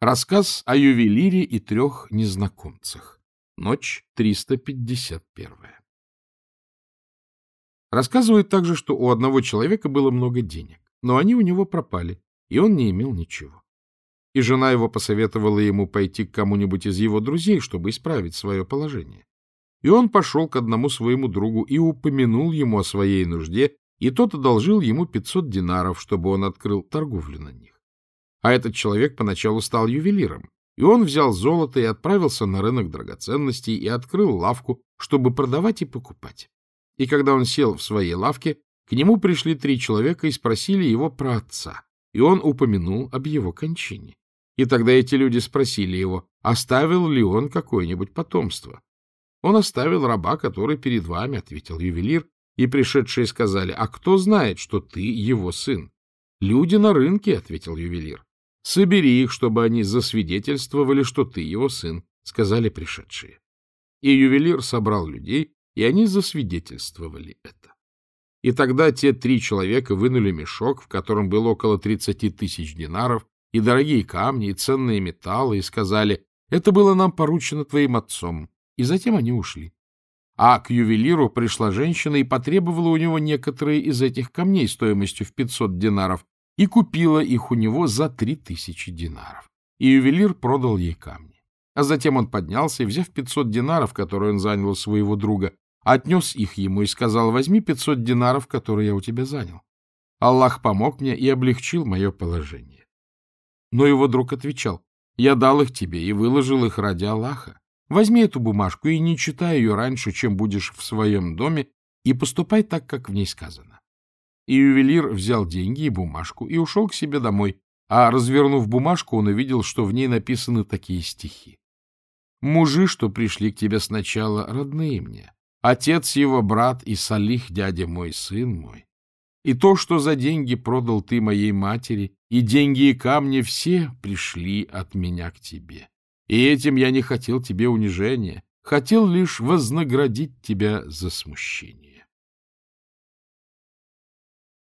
Рассказ о ювелире и трех незнакомцах. Ночь 351. Рассказывают также, что у одного человека было много денег, но они у него пропали, и он не имел ничего. И жена его посоветовала ему пойти к кому-нибудь из его друзей, чтобы исправить свое положение. И он пошел к одному своему другу и упомянул ему о своей нужде, и тот одолжил ему 500 динаров, чтобы он открыл торговлю на них. А этот человек поначалу стал ювелиром, и он взял золото и отправился на рынок драгоценностей и открыл лавку, чтобы продавать и покупать. И когда он сел в своей лавке, к нему пришли три человека и спросили его про отца, и он упомянул об его кончине. И тогда эти люди спросили его, оставил ли он какое-нибудь потомство. Он оставил раба, который перед вами, — ответил ювелир, и пришедшие сказали, а кто знает, что ты его сын? Люди на рынке, — ответил ювелир. Собери их, чтобы они засвидетельствовали, что ты его сын, — сказали пришедшие. И ювелир собрал людей, и они засвидетельствовали это. И тогда те три человека вынули мешок, в котором было около тридцати тысяч динаров, и дорогие камни, и ценные металлы, и сказали, это было нам поручено твоим отцом. И затем они ушли. А к ювелиру пришла женщина и потребовала у него некоторые из этих камней стоимостью в пятьсот динаров, и купила их у него за три тысячи динаров. И ювелир продал ей камни. А затем он поднялся и, взяв пятьсот динаров, которые он занял у своего друга, отнес их ему и сказал, возьми пятьсот динаров, которые я у тебя занял. Аллах помог мне и облегчил мое положение. Но его друг отвечал, я дал их тебе и выложил их ради Аллаха. Возьми эту бумажку и не читай ее раньше, чем будешь в своем доме, и поступай так, как в ней сказано. И ювелир взял деньги и бумажку и ушел к себе домой, а, развернув бумажку, он увидел, что в ней написаны такие стихи. «Мужи, что пришли к тебе сначала, родные мне, отец его брат и Салих, дядя мой, сын мой. И то, что за деньги продал ты моей матери, и деньги и камни все пришли от меня к тебе. И этим я не хотел тебе унижения, хотел лишь вознаградить тебя за смущение.